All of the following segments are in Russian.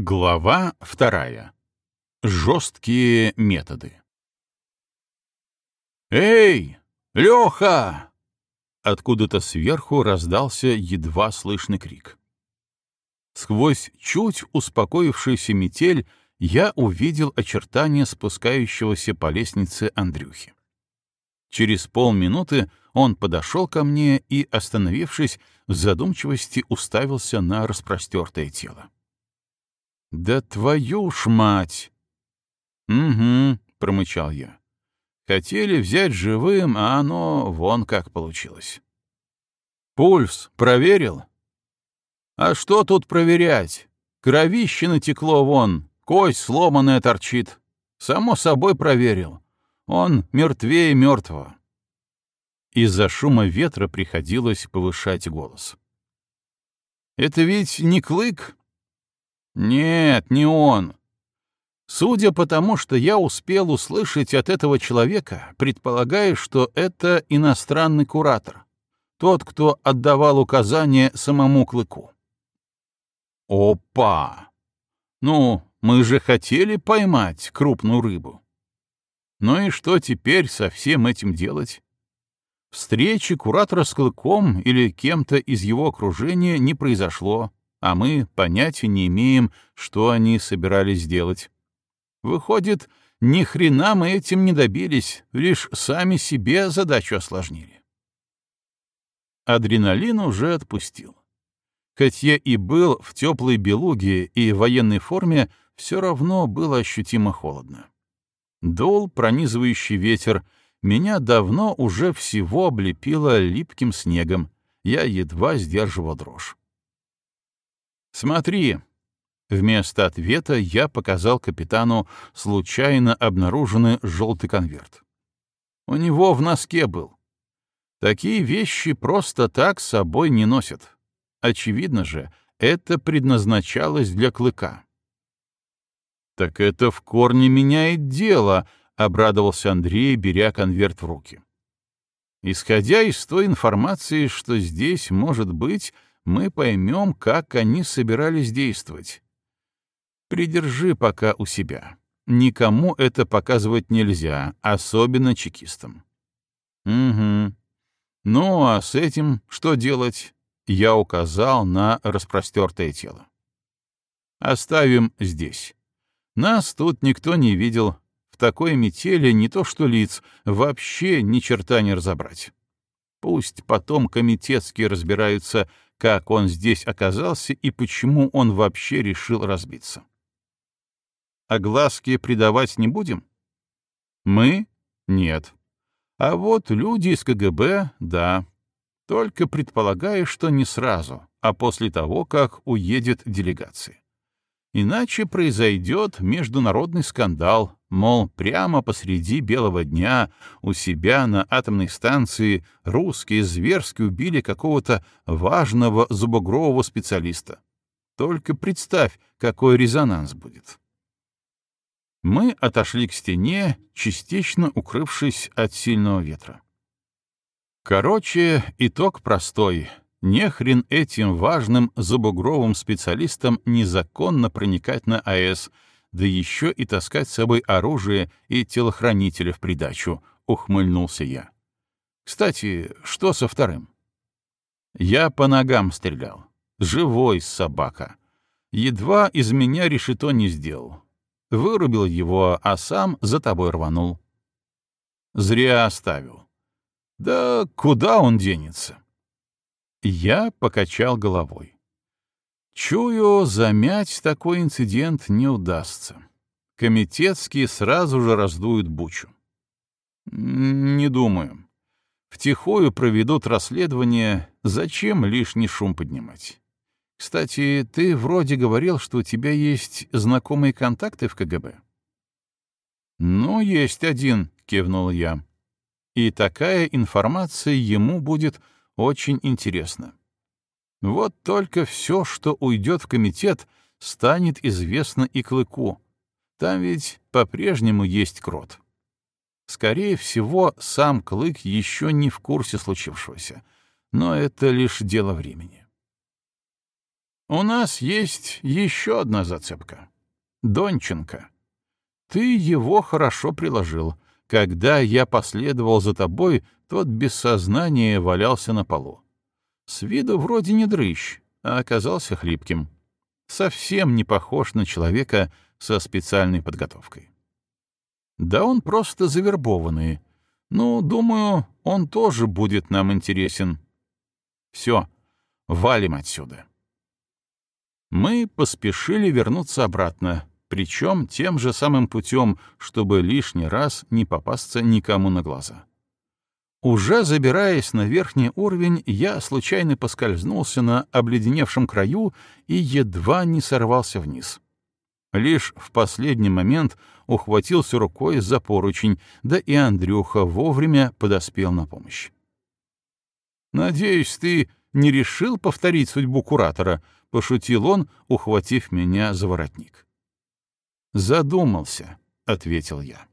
Глава вторая. Жесткие методы. «Эй, Леха!» Откуда-то сверху раздался едва слышный крик. Сквозь чуть успокоившуюся метель я увидел очертания спускающегося по лестнице Андрюхи. Через полминуты он подошел ко мне и, остановившись, в задумчивости уставился на распростертое тело. «Да твою ж мать!» «Угу», — промычал я. «Хотели взять живым, а оно вон как получилось». «Пульс проверил?» «А что тут проверять? Кровище натекло вон, кость сломанная торчит. Само собой проверил. Он мертвее мертвого». Из-за шума ветра приходилось повышать голос. «Это ведь не клык?» Нет, не он. Судя по тому, что я успел услышать от этого человека, предполагаю, что это иностранный куратор, тот, кто отдавал указания самому Клыку. Опа! Ну, мы же хотели поймать крупную рыбу. Ну и что теперь со всем этим делать? Встречи куратора с Клыком или кем-то из его окружения не произошло а мы понятия не имеем, что они собирались сделать. Выходит, ни хрена мы этим не добились, лишь сами себе задачу осложнили. Адреналин уже отпустил. Хоть я и был в теплой белуге и военной форме, все равно было ощутимо холодно. Дул пронизывающий ветер, меня давно уже всего облепило липким снегом, я едва сдерживал дрожь. «Смотри!» Вместо ответа я показал капитану случайно обнаруженный желтый конверт. У него в носке был. Такие вещи просто так с собой не носят. Очевидно же, это предназначалось для клыка. «Так это в корне меняет дело», — обрадовался Андрей, беря конверт в руки. «Исходя из той информации, что здесь может быть, мы поймем, как они собирались действовать. Придержи пока у себя. Никому это показывать нельзя, особенно чекистам. Угу. Ну, а с этим что делать? Я указал на распростертое тело. Оставим здесь. Нас тут никто не видел. В такой метели не то что лиц, вообще ни черта не разобрать. Пусть потом комитетские разбираются, как он здесь оказался и почему он вообще решил разбиться. Глазки предавать не будем? Мы? Нет. А вот люди из КГБ — да. Только предполагаю, что не сразу, а после того, как уедет делегация. Иначе произойдет международный скандал, мол, прямо посреди белого дня у себя на атомной станции русские зверски убили какого-то важного зубогрового специалиста. Только представь, какой резонанс будет. Мы отошли к стене, частично укрывшись от сильного ветра. Короче, итог простой — не хрен этим важным зубогровым специалистам незаконно проникать на АЭС, да еще и таскать с собой оружие и телохранителя в придачу, — ухмыльнулся я. Кстати, что со вторым? Я по ногам стрелял. Живой собака. Едва из меня решето не сделал. Вырубил его, а сам за тобой рванул. Зря оставил. Да куда он денется? Я покачал головой. Чую, замять такой инцидент не удастся. Комитетские сразу же раздуют бучу. Не думаю. Втихую проведут расследование, зачем лишний шум поднимать. Кстати, ты вроде говорил, что у тебя есть знакомые контакты в КГБ. Ну, есть один, кивнул я. И такая информация ему будет очень интересно. Вот только все, что уйдет в комитет, станет известно и Клыку. Там ведь по-прежнему есть крот. Скорее всего, сам Клык еще не в курсе случившегося, но это лишь дело времени. У нас есть еще одна зацепка. Донченко. Ты его хорошо приложил. Когда я последовал за тобой, тот без сознания валялся на полу. С виду вроде не дрыщ, а оказался хлипким. Совсем не похож на человека со специальной подготовкой. Да он просто завербованный. Ну, думаю, он тоже будет нам интересен. Все, валим отсюда. Мы поспешили вернуться обратно, причем тем же самым путем, чтобы лишний раз не попасться никому на глаза. Уже забираясь на верхний уровень, я случайно поскользнулся на обледеневшем краю и едва не сорвался вниз. Лишь в последний момент ухватился рукой за поручень, да и Андрюха вовремя подоспел на помощь. «Надеюсь, ты не решил повторить судьбу куратора?» — пошутил он, ухватив меня за воротник. «Задумался», — ответил я.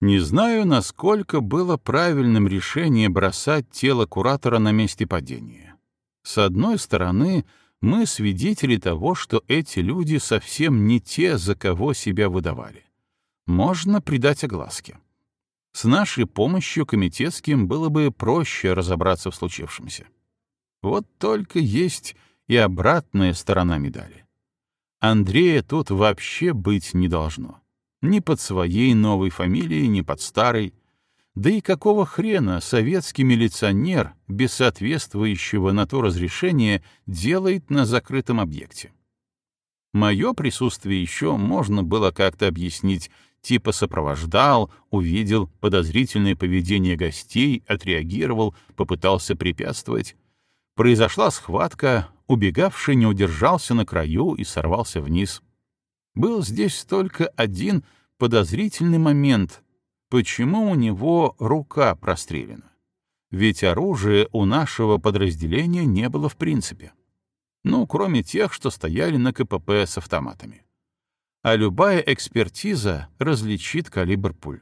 Не знаю, насколько было правильным решение бросать тело куратора на месте падения. С одной стороны, мы свидетели того, что эти люди совсем не те, за кого себя выдавали. Можно придать огласке. С нашей помощью комитетским было бы проще разобраться в случившемся. Вот только есть и обратная сторона медали. Андрея тут вообще быть не должно. Ни под своей новой фамилией, ни под старой. Да и какого хрена советский милиционер без соответствующего на то разрешения делает на закрытом объекте? Мое присутствие еще можно было как-то объяснить, типа сопровождал, увидел подозрительное поведение гостей, отреагировал, попытался препятствовать. Произошла схватка, убегавший не удержался на краю и сорвался вниз. Был здесь только один подозрительный момент. Почему у него рука прострелена? Ведь оружия у нашего подразделения не было в принципе. Ну, кроме тех, что стояли на КПП с автоматами. А любая экспертиза различит калибр пуль.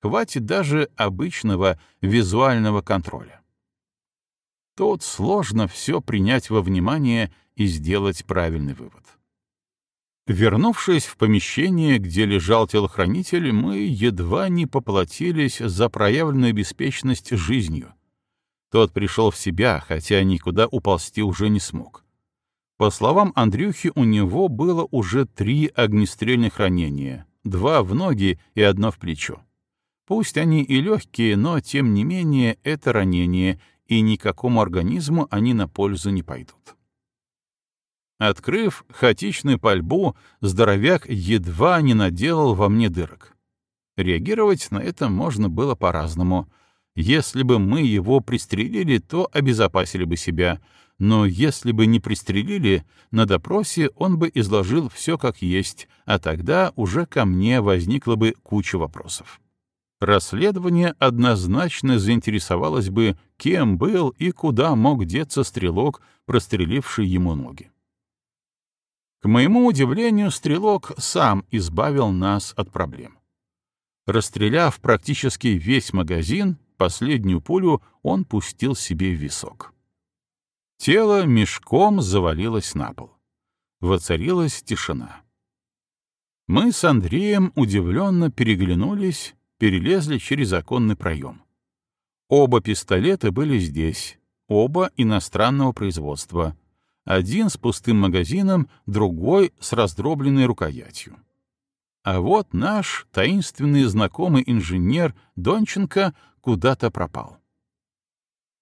Хватит даже обычного визуального контроля. Тут сложно все принять во внимание и сделать правильный вывод. Вернувшись в помещение, где лежал телохранитель, мы едва не поплатились за проявленную беспечность жизнью. Тот пришел в себя, хотя никуда уползти уже не смог. По словам Андрюхи, у него было уже три огнестрельных ранения, два в ноги и одно в плечо. Пусть они и легкие, но тем не менее это ранение, и никакому организму они на пользу не пойдут. Открыв хаотичную пальбу, здоровяк едва не наделал во мне дырок. Реагировать на это можно было по-разному. Если бы мы его пристрелили, то обезопасили бы себя, но если бы не пристрелили, на допросе он бы изложил все как есть, а тогда уже ко мне возникла бы куча вопросов. Расследование однозначно заинтересовалось бы, кем был и куда мог деться стрелок, простреливший ему ноги. К моему удивлению, стрелок сам избавил нас от проблем. Расстреляв практически весь магазин, последнюю пулю он пустил себе в висок. Тело мешком завалилось на пол. Воцарилась тишина. Мы с Андреем удивленно переглянулись, перелезли через оконный проем. Оба пистолета были здесь, оба иностранного производства, один с пустым магазином, другой с раздробленной рукоятью. А вот наш таинственный знакомый инженер Донченко куда-то пропал.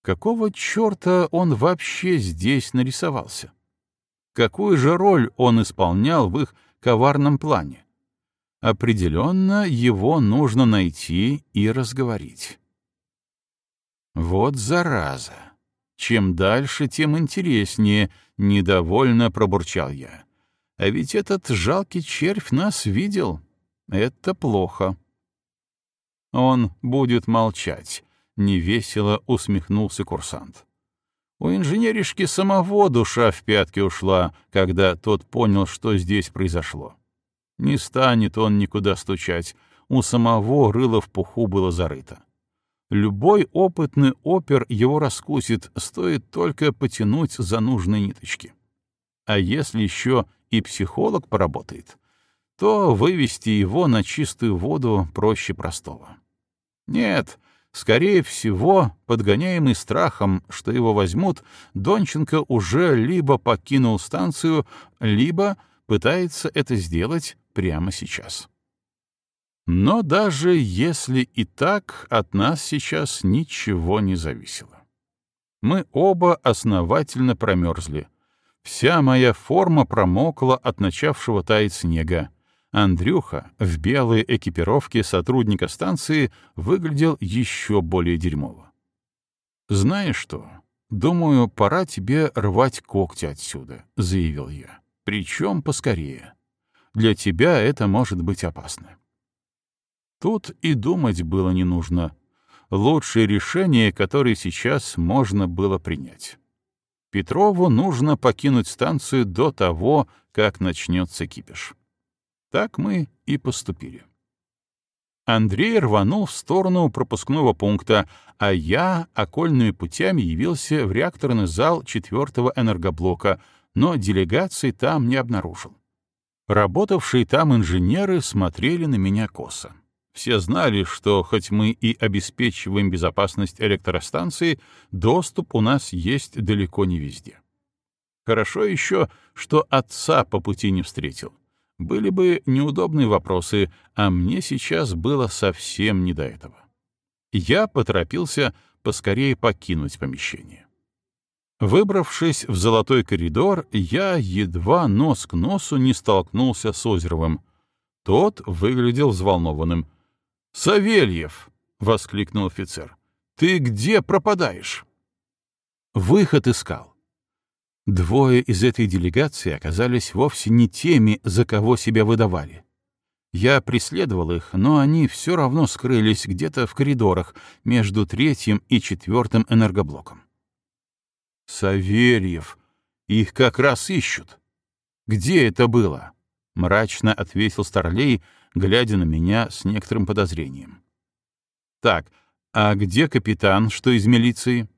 Какого черта он вообще здесь нарисовался? Какую же роль он исполнял в их коварном плане? Определенно его нужно найти и разговорить. Вот зараза! Чем дальше, тем интереснее, — недовольно пробурчал я. А ведь этот жалкий червь нас видел. Это плохо. Он будет молчать, — невесело усмехнулся курсант. У инженеришки самого душа в пятки ушла, когда тот понял, что здесь произошло. Не станет он никуда стучать, у самого рыло в пуху было зарыто. Любой опытный опер его раскусит, стоит только потянуть за нужные ниточки. А если еще и психолог поработает, то вывести его на чистую воду проще простого. Нет, скорее всего, подгоняемый страхом, что его возьмут, Донченко уже либо покинул станцию, либо пытается это сделать прямо сейчас. Но даже если и так, от нас сейчас ничего не зависело. Мы оба основательно промерзли. Вся моя форма промокла от начавшего таять снега. Андрюха в белой экипировке сотрудника станции выглядел еще более дерьмово. «Знаешь что? Думаю, пора тебе рвать когти отсюда», — заявил я. «Причем поскорее. Для тебя это может быть опасно». Тут и думать было не нужно. Лучшее решение, которое сейчас можно было принять. Петрову нужно покинуть станцию до того, как начнется кипиш. Так мы и поступили. Андрей рванул в сторону пропускного пункта, а я окольными путями явился в реакторный зал четвертого энергоблока, но делегации там не обнаружил. Работавшие там инженеры смотрели на меня косо. Все знали, что хоть мы и обеспечиваем безопасность электростанции, доступ у нас есть далеко не везде. Хорошо еще, что отца по пути не встретил. Были бы неудобные вопросы, а мне сейчас было совсем не до этого. Я поторопился поскорее покинуть помещение. Выбравшись в золотой коридор, я едва нос к носу не столкнулся с Озеровым. Тот выглядел взволнованным — «Савельев!» — воскликнул офицер. «Ты где пропадаешь?» Выход искал. Двое из этой делегации оказались вовсе не теми, за кого себя выдавали. Я преследовал их, но они все равно скрылись где-то в коридорах между третьим и четвертым энергоблоком. «Савельев! Их как раз ищут!» «Где это было?» — мрачно ответил Старлей, глядя на меня с некоторым подозрением. «Так, а где капитан, что из милиции?»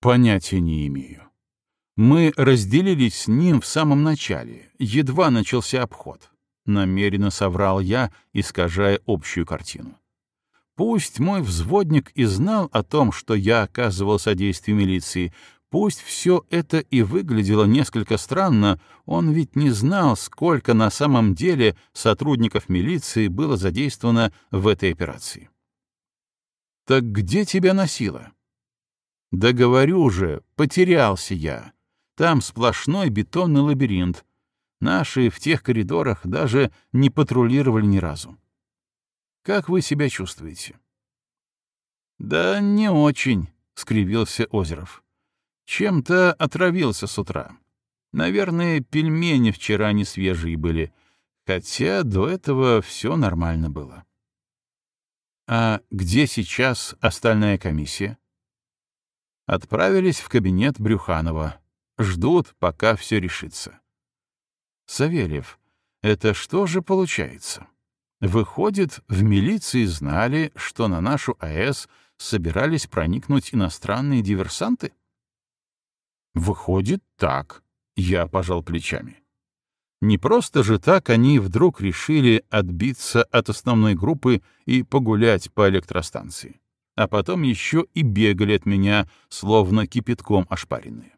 «Понятия не имею. Мы разделились с ним в самом начале, едва начался обход. Намеренно соврал я, искажая общую картину. Пусть мой взводник и знал о том, что я оказывал содействие милиции, Пусть все это и выглядело несколько странно, он ведь не знал, сколько на самом деле сотрудников милиции было задействовано в этой операции. «Так где тебя носило?» «Да говорю же, потерялся я. Там сплошной бетонный лабиринт. Наши в тех коридорах даже не патрулировали ни разу. Как вы себя чувствуете?» «Да не очень», — скривился Озеров. Чем-то отравился с утра. Наверное, пельмени вчера не свежие были, хотя до этого все нормально было. А где сейчас остальная комиссия? Отправились в кабинет Брюханова. Ждут, пока все решится. Савельев, это что же получается? Выходит, в милиции знали, что на нашу АЭС собирались проникнуть иностранные диверсанты? Выходит, так. Я пожал плечами. Не просто же так они вдруг решили отбиться от основной группы и погулять по электростанции, а потом еще и бегали от меня, словно кипятком ошпаренные.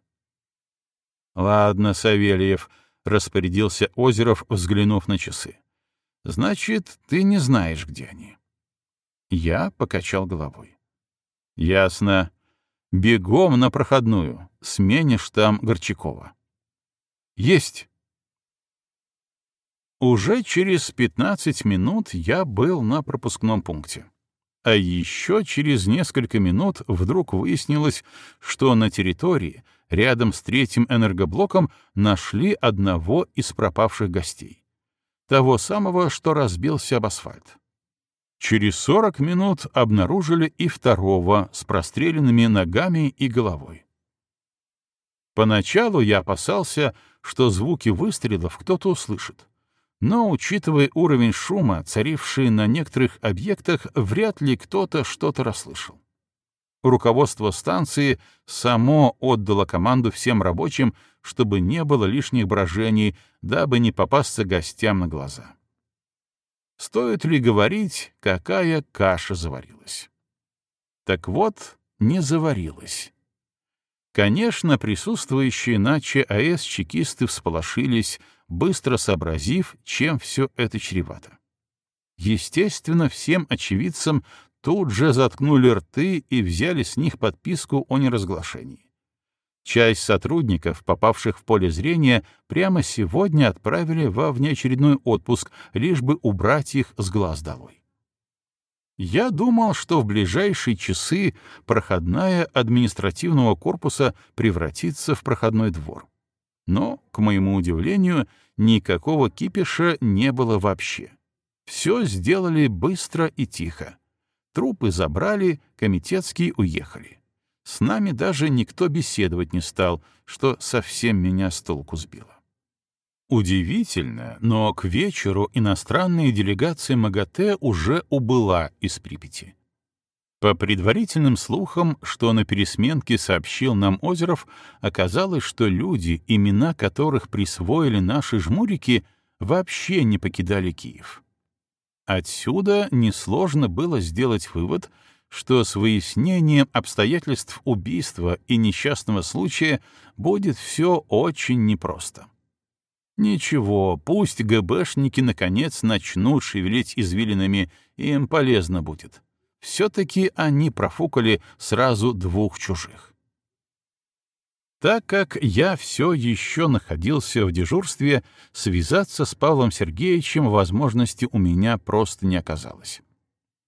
«Ладно, Савельев», — распорядился Озеров, взглянув на часы. «Значит, ты не знаешь, где они». Я покачал головой. «Ясно. Бегом на проходную. Сменишь там Горчакова. Есть. Уже через 15 минут я был на пропускном пункте. А еще через несколько минут вдруг выяснилось, что на территории, рядом с третьим энергоблоком, нашли одного из пропавших гостей. Того самого, что разбился об асфальт. Через 40 минут обнаружили и второго с простреленными ногами и головой. Поначалу я опасался, что звуки выстрелов кто-то услышит. Но, учитывая уровень шума, царивший на некоторых объектах, вряд ли кто-то что-то расслышал. Руководство станции само отдало команду всем рабочим чтобы не было лишних брожений, дабы не попасться гостям на глаза. Стоит ли говорить, какая каша заварилась? Так вот, не заварилась. Конечно, присутствующие на ЧАЭС чекисты всполошились, быстро сообразив, чем все это чревато. Естественно, всем очевидцам тут же заткнули рты и взяли с них подписку о неразглашении. Часть сотрудников, попавших в поле зрения, прямо сегодня отправили во внеочередной отпуск, лишь бы убрать их с глаз долой. Я думал, что в ближайшие часы проходная административного корпуса превратится в проходной двор. Но, к моему удивлению, никакого кипиша не было вообще. Все сделали быстро и тихо. Трупы забрали, комитетские уехали. С нами даже никто беседовать не стал, что совсем меня с толку сбило. Удивительно, но к вечеру иностранная делегация МАГАТЭ уже убыла из Припяти. По предварительным слухам, что на пересменке сообщил нам Озеров, оказалось, что люди, имена которых присвоили наши жмурики, вообще не покидали Киев. Отсюда несложно было сделать вывод, что с выяснением обстоятельств убийства и несчастного случая будет все очень непросто. Ничего, пусть ГБшники наконец начнут шевелить извилинами, им полезно будет. Все-таки они профукали сразу двух чужих. Так как я все еще находился в дежурстве, связаться с Павлом Сергеевичем возможности у меня просто не оказалось.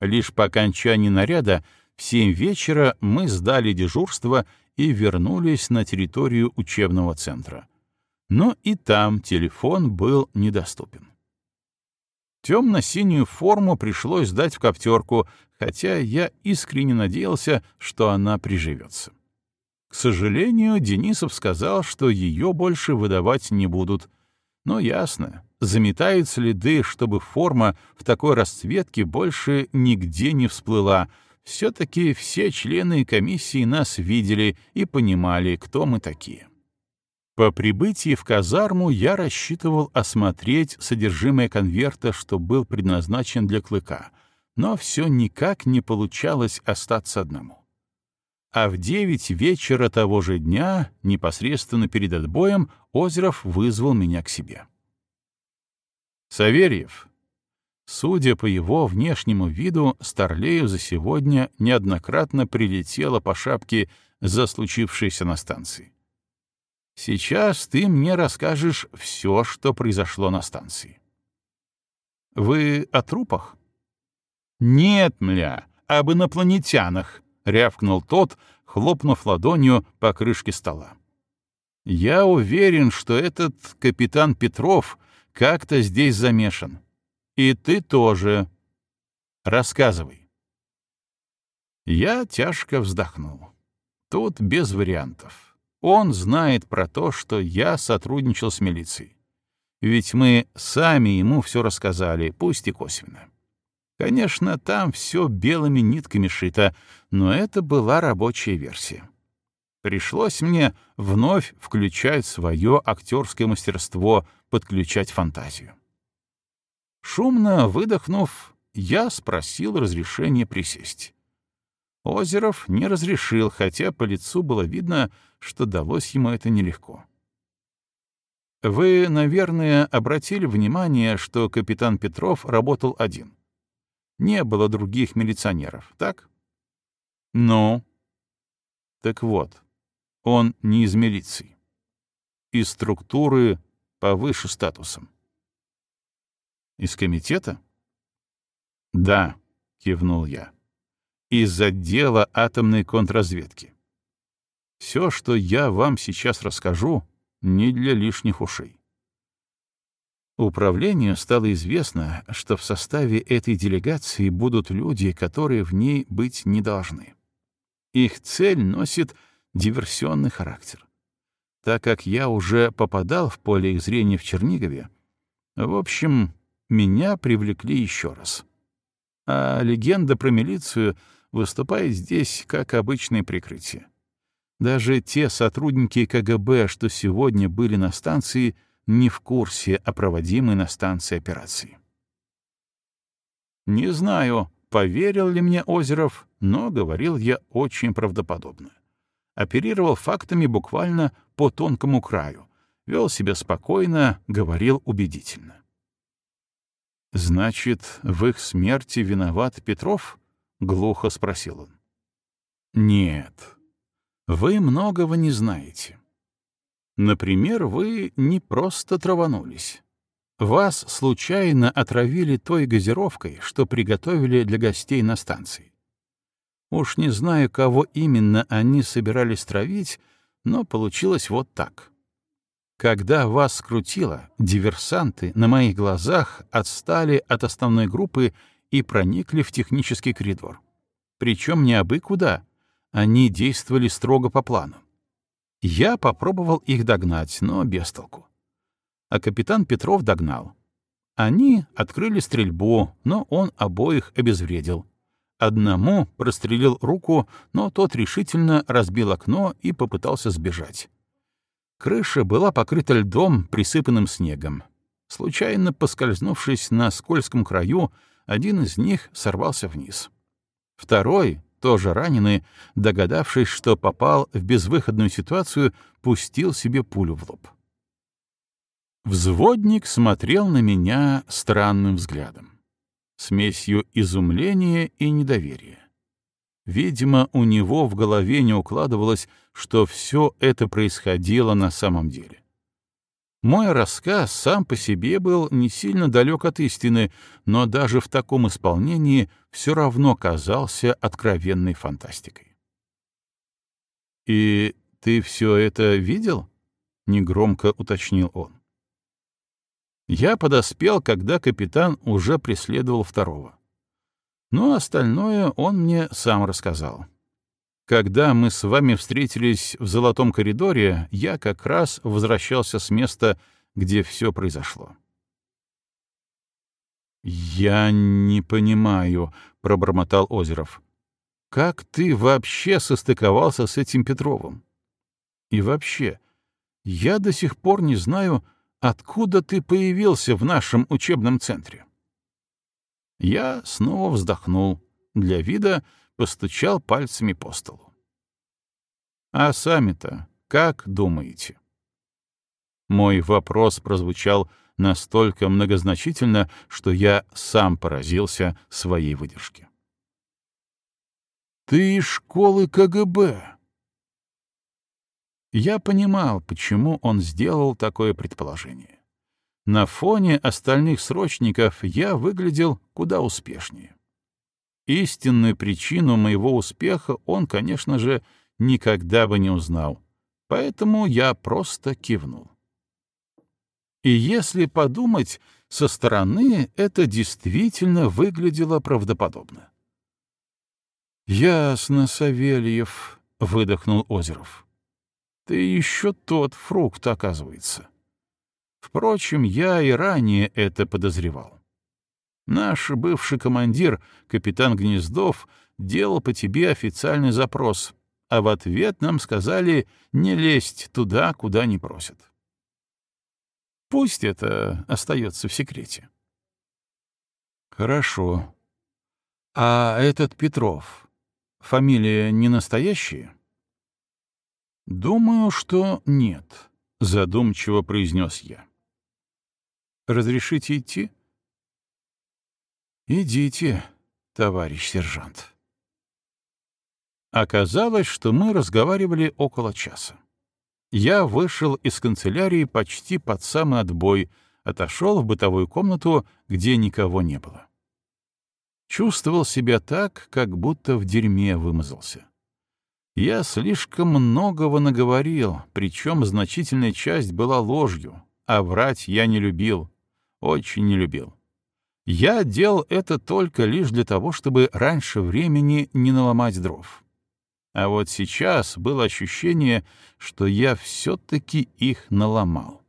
Лишь по окончании наряда в семь вечера мы сдали дежурство и вернулись на территорию учебного центра. Но и там телефон был недоступен. Темно-синюю форму пришлось сдать в коптерку, хотя я искренне надеялся, что она приживется. К сожалению, Денисов сказал, что ее больше выдавать не будут. Но ясно, заметают следы, чтобы форма в такой расцветке больше нигде не всплыла. Все-таки все члены комиссии нас видели и понимали, кто мы такие. По прибытии в казарму я рассчитывал осмотреть содержимое конверта, что был предназначен для клыка, но все никак не получалось остаться одному а в девять вечера того же дня, непосредственно перед отбоем, Озеров вызвал меня к себе. Саверьев. Судя по его внешнему виду, Старлею за сегодня неоднократно прилетело по шапке за случившееся на станции. Сейчас ты мне расскажешь все, что произошло на станции. Вы о трупах? Нет, мля, об инопланетянах, — рявкнул тот, хлопнув ладонью по крышке стола. «Я уверен, что этот капитан Петров как-то здесь замешан. И ты тоже. Рассказывай». Я тяжко вздохнул. Тут без вариантов. Он знает про то, что я сотрудничал с милицией. Ведь мы сами ему все рассказали, пусть и косвенно. Конечно, там все белыми нитками шито, но это была рабочая версия. Пришлось мне вновь включать свое актерское мастерство, подключать фантазию. Шумно выдохнув, я спросил разрешения присесть. Озеров не разрешил, хотя по лицу было видно, что далось ему это нелегко. Вы, наверное, обратили внимание, что капитан Петров работал один. Не было других милиционеров, так? Ну? Так вот, он не из милиции. Из структуры повыше статусом. Из комитета? Да, кивнул я. Из отдела атомной контрразведки. Все, что я вам сейчас расскажу, не для лишних ушей. Управлению стало известно, что в составе этой делегации будут люди, которые в ней быть не должны. Их цель носит диверсионный характер. Так как я уже попадал в поле их зрения в Чернигове, в общем, меня привлекли еще раз. А легенда про милицию выступает здесь как обычное прикрытие. Даже те сотрудники КГБ, что сегодня были на станции, не в курсе о проводимой на станции операции. Не знаю, поверил ли мне Озеров, но говорил я очень правдоподобно. Оперировал фактами буквально по тонкому краю, вел себя спокойно, говорил убедительно. «Значит, в их смерти виноват Петров?» — глухо спросил он. «Нет, вы многого не знаете. Например, вы не просто траванулись. Вас случайно отравили той газировкой, что приготовили для гостей на станции. Уж не знаю, кого именно они собирались травить, но получилось вот так. Когда вас скрутило, диверсанты на моих глазах отстали от основной группы и проникли в технический коридор. Причем не абы куда. Они действовали строго по плану. Я попробовал их догнать, но без толку а капитан Петров догнал. Они открыли стрельбу, но он обоих обезвредил. Одному прострелил руку, но тот решительно разбил окно и попытался сбежать. Крыша была покрыта льдом, присыпанным снегом. Случайно поскользнувшись на скользком краю, один из них сорвался вниз. Второй, тоже раненый, догадавшись, что попал в безвыходную ситуацию, пустил себе пулю в лоб. Взводник смотрел на меня странным взглядом, смесью изумления и недоверия. Видимо, у него в голове не укладывалось, что все это происходило на самом деле. Мой рассказ сам по себе был не сильно далек от истины, но даже в таком исполнении все равно казался откровенной фантастикой. «И ты все это видел?» — негромко уточнил он. Я подоспел, когда капитан уже преследовал второго. Но остальное он мне сам рассказал. Когда мы с вами встретились в золотом коридоре, я как раз возвращался с места, где все произошло. «Я не понимаю», — пробормотал Озеров. «Как ты вообще состыковался с этим Петровым? И вообще, я до сих пор не знаю, Откуда ты появился в нашем учебном центре? Я снова вздохнул, для вида постучал пальцами по столу. А сами-то как думаете? Мой вопрос прозвучал настолько многозначительно, что я сам поразился своей выдержке. «Ты из школы КГБ!» Я понимал, почему он сделал такое предположение. На фоне остальных срочников я выглядел куда успешнее. Истинную причину моего успеха он, конечно же, никогда бы не узнал, поэтому я просто кивнул. И если подумать, со стороны это действительно выглядело правдоподобно. «Ясно, Савельев», — выдохнул Озеров. Ты еще тот фрукт, оказывается. Впрочем, я и ранее это подозревал. Наш бывший командир, капитан Гнездов, делал по тебе официальный запрос, а в ответ нам сказали не лезть туда, куда не просят. Пусть это остается в секрете. Хорошо. А этот Петров, фамилия не настоящая? «Думаю, что нет», — задумчиво произнес я. «Разрешите идти?» «Идите, товарищ сержант». Оказалось, что мы разговаривали около часа. Я вышел из канцелярии почти под самый отбой, отошел в бытовую комнату, где никого не было. Чувствовал себя так, как будто в дерьме вымазался. Я слишком многого наговорил, причем значительная часть была ложью, а врать я не любил, очень не любил. Я делал это только лишь для того, чтобы раньше времени не наломать дров. А вот сейчас было ощущение, что я все-таки их наломал.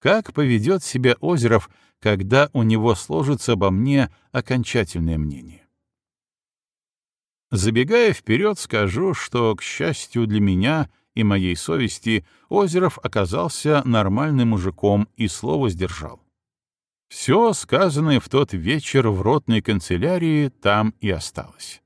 Как поведет себя Озеров, когда у него сложится обо мне окончательное мнение? Забегая вперед, скажу, что, к счастью для меня и моей совести, Озеров оказался нормальным мужиком и слово сдержал. Все, сказанное в тот вечер в ротной канцелярии, там и осталось.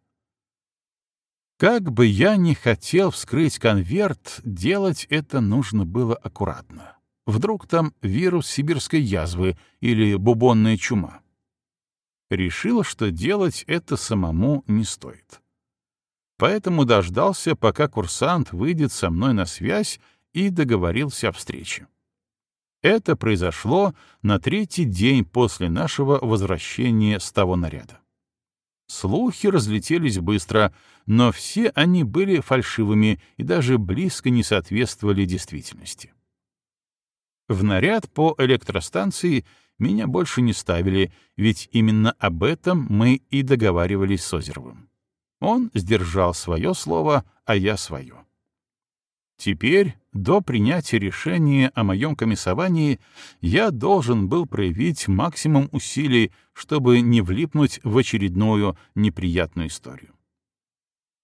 Как бы я ни хотел вскрыть конверт, делать это нужно было аккуратно. Вдруг там вирус сибирской язвы или бубонная чума. Решил, что делать это самому не стоит. Поэтому дождался, пока курсант выйдет со мной на связь и договорился о встрече. Это произошло на третий день после нашего возвращения с того наряда. Слухи разлетелись быстро, но все они были фальшивыми и даже близко не соответствовали действительности. В наряд по электростанции меня больше не ставили, ведь именно об этом мы и договаривались с Озеровым. Он сдержал свое слово, а я свое. Теперь, до принятия решения о моем комиссовании, я должен был проявить максимум усилий, чтобы не влипнуть в очередную неприятную историю.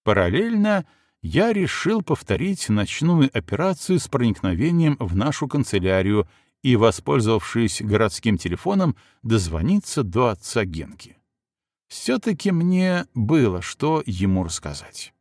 Параллельно я решил повторить ночную операцию с проникновением в нашу канцелярию и, воспользовавшись городским телефоном, дозвониться до отца Генки. Все-таки мне было что ему рассказать.